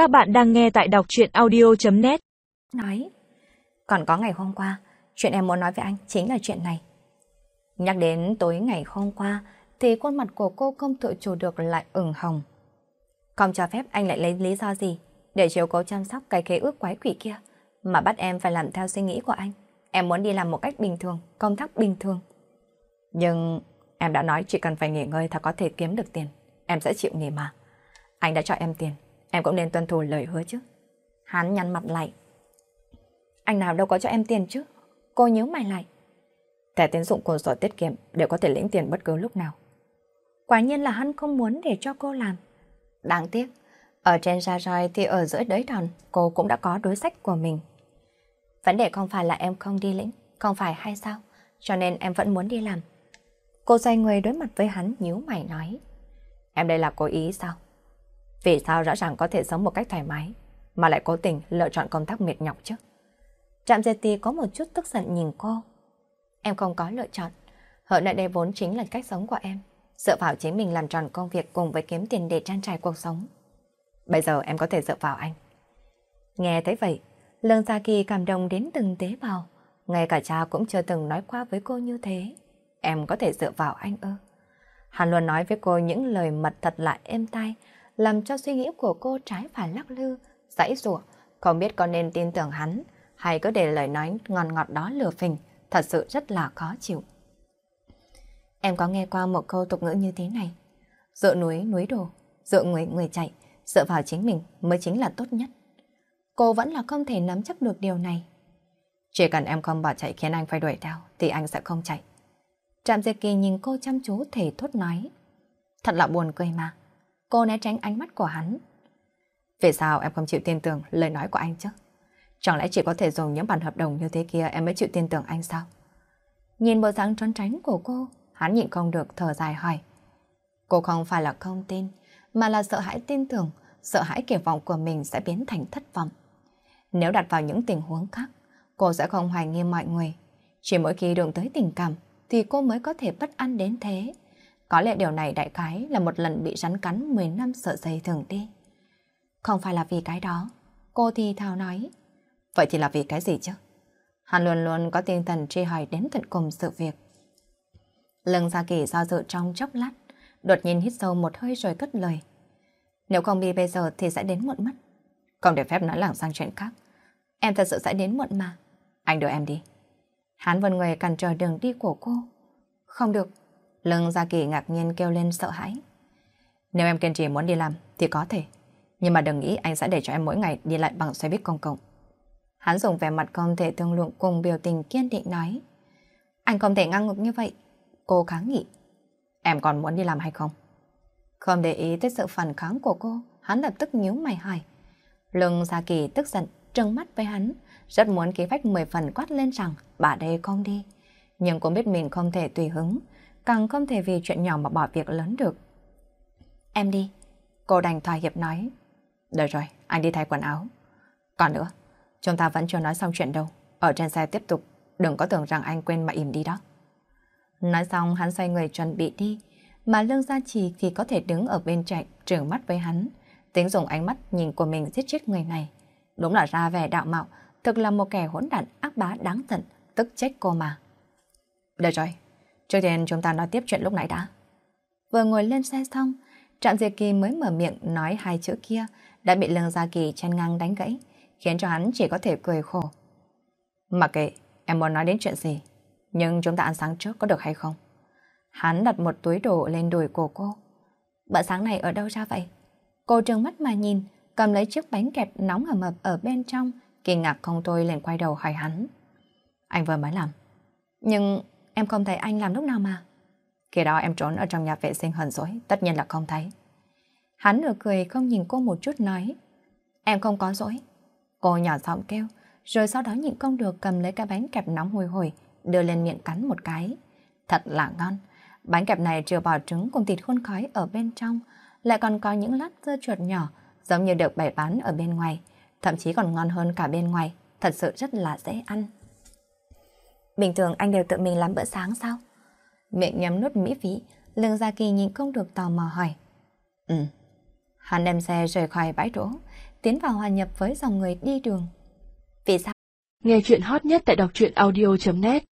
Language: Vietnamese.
Các bạn đang nghe tại đọc chuyện audio.net Nói, còn có ngày hôm qua, chuyện em muốn nói với anh chính là chuyện này. Nhắc đến tối ngày hôm qua, thì khuôn mặt của cô không tự chủ được lại ửng hồng. Không cho phép anh lại lấy lý do gì để chiếu cố chăm sóc cái kế ước quái quỷ kia, mà bắt em phải làm theo suy nghĩ của anh. Em muốn đi làm một cách bình thường, công tác bình thường. Nhưng em đã nói chỉ cần phải nghỉ ngơi thì có thể kiếm được tiền. Em sẽ chịu nghỉ mà. Anh đã cho em tiền, em cũng nên tuân thủ lời hứa chứ. Hắn nhăn mặt lại. Anh nào đâu có cho em tiền chứ. Cô nhớ mày lại. Thẻ tín dụng của sổ tiết kiệm đều có thể lĩnh tiền bất cứ lúc nào. Quả nhiên là hắn không muốn để cho cô làm. Đáng tiếc, ở trên ra roi thì ở giữa đới đòn, cô cũng đã có đối sách của mình. Vấn đề không phải là em không đi lĩnh, không phải hay sao, cho nên em vẫn muốn đi làm. Cô xoay người đối mặt với hắn nhíu mày nói. Em đây là cố ý sao? Vì sao rõ ràng có thể sống một cách thoải mái, mà lại cố tình lựa chọn công tác mệt nhọc chứ? Trạm Diệt Tì có một chút tức giận nhìn cô. Em không có lựa chọn. Hợp nợ đây vốn chính là cách sống của em. Dựa vào chính mình làm tròn công việc cùng với kiếm tiền để trang trải cuộc sống. Bây giờ em có thể dựa vào anh. Nghe thấy vậy, Lương Gia Kỳ cảm động đến từng tế bào. Ngay cả cha cũng chưa từng nói qua với cô như thế. Em có thể dựa vào anh ư. Hắn luôn nói với cô những lời mật thật là êm tai, làm cho suy nghĩ của cô trái phải lắc lư, dãy rủa không biết có nên tin tưởng hắn, hay cứ để lời nói ngon ngọt đó lừa phình, thật sự rất là khó chịu. Em có nghe qua một câu tục ngữ như thế này. Dựa núi, núi đổ, dựa người, người chạy, dựa vào chính mình mới chính là tốt nhất. Cô vẫn là không thể nắm chắc được điều này. Chỉ cần em không bỏ chạy khiến anh phải đuổi theo, thì anh sẽ không chạy. Trạm Diệp Kỳ nhìn cô chăm chú thể thốt nói. Thật là buồn cười mà. Cô né tránh ánh mắt của hắn. Vì sao em không chịu tin tưởng lời nói của anh chứ? Chẳng lẽ chỉ có thể dùng những bản hợp đồng như thế kia em mới chịu tin tưởng anh sao? Nhìn bộ dáng trốn tránh của cô, hắn nhịn không được thở dài hỏi. Cô không phải là không tin, mà là sợ hãi tin tưởng, sợ hãi kỳ vọng của mình sẽ biến thành thất vọng. Nếu đặt vào những tình huống khác, cô sẽ không hoài nghi mọi người. Chỉ mỗi khi đụng tới tình cảm, thì cô mới có thể bất an đến thế. Có lẽ điều này đại khái là một lần bị rắn cắn 10 năm sợ dây thường đi. Không phải là vì cái đó, cô thì thào nói. Vậy thì là vì cái gì chứ? Hắn luôn luôn có tinh thần truy hỏi đến tận cùng sự việc. Lưng Gia Kỳ do dự trong chốc lát, đột nhiên hít sâu một hơi rồi cất lời. Nếu không đi bây giờ thì sẽ đến muộn mất. Không để phép nói lảng sang chuyện khác. Em thật sự sẽ đến muộn mà. Anh đưa em đi. Hắn vân người cản trở đường đi của cô. Không được. Lương Gia Kỳ ngạc nhiên kêu lên sợ hãi. Nếu em kiên trì muốn đi làm thì có thể. Nhưng mà đừng nghĩ anh sẽ để cho em mỗi ngày đi lại bằng xe buýt công cộng. Hắn dùng vẻ mặt không thể thương lượng cùng biểu tình kiên định nói. Anh không thể ngang ngược như vậy. Cô kháng nghị. Em còn muốn đi làm hay không? Không để ý tới sự phản kháng của cô, hắn lập tức nhíu mày hỏi. Lương Gia Kỳ tức giận, trừng mắt với hắn, rất muốn ký phách 10 phần quát lên rằng bà đây không đi. Nhưng cô biết mình không thể tùy hứng, càng không thể vì chuyện nhỏ mà bỏ việc lớn được. Em đi. Cô đành thỏa hiệp nói. Được rồi, anh đi thay quần áo. Còn nữa, chúng ta vẫn chưa nói xong chuyện đâu. Ở trên xe tiếp tục, đừng có tưởng rằng anh quên mà im đi đó. Nói xong hắn xoay người chuẩn bị đi, mà Lương Gia Trì thì có thể đứng ở bên cạnh trừng mắt với hắn, tính dùng ánh mắt nhìn của mình giết chết người này. Đúng là ra vẻ đạo mạo, thực là một kẻ hỗn đản ác bá đáng tận, tức chết cô mà. Được rồi, trước tiên chúng ta nói tiếp chuyện lúc nãy đã. Vừa ngồi lên xe xong, Trạm Diệp Kỳ mới mở miệng nói hai chữ kia đã bị Lương Gia Kỳ chen ngang đánh gãy, khiến cho hắn chỉ có thể cười khổ. Mặc kệ, em muốn nói đến chuyện gì, nhưng chúng ta ăn sáng trước có được hay không? Hắn đặt một túi đồ lên đùi của cô. Bữa sáng này ở đâu ra vậy? Cô trừng mắt mà nhìn, cầm lấy chiếc bánh kẹp nóng hầm hập ở bên trong, kinh ngạc không thôi liền quay đầu hỏi hắn. Anh vừa mới làm. Nhưng em không thấy anh làm lúc nào mà. Khi đó em trốn ở trong nhà vệ sinh hờn dỗi, tất nhiên là không thấy. Hắn nửa cười không nhìn cô một chút nói. Em không có dỗi. Cô nhỏ giọng kêu, rồi sau đó nhịn không được cầm lấy cái bánh kẹp nóng hồi hồi, đưa lên miệng cắn một cái. Thật là ngon. Bánh kẹp này trừ bỏ trứng cùng thịt khuôn khói ở bên trong, lại còn có những lát dưa chuột nhỏ, giống như được bày bán ở bên ngoài, thậm chí còn ngon hơn cả bên ngoài, thật sự rất là dễ ăn. Bình thường anh đều tự mình làm bữa sáng sao? Miệng nhắm nút mỹ phí, lưng Gia Kỳ nhìn không được tò mò hỏi. Ừ. Hắn đem xe rời khỏi bãi đỗ, tiến vào hòa nhập với dòng người đi đường. Vì sao? Nghe chuyện hot nhất tại đọc truyện audio.net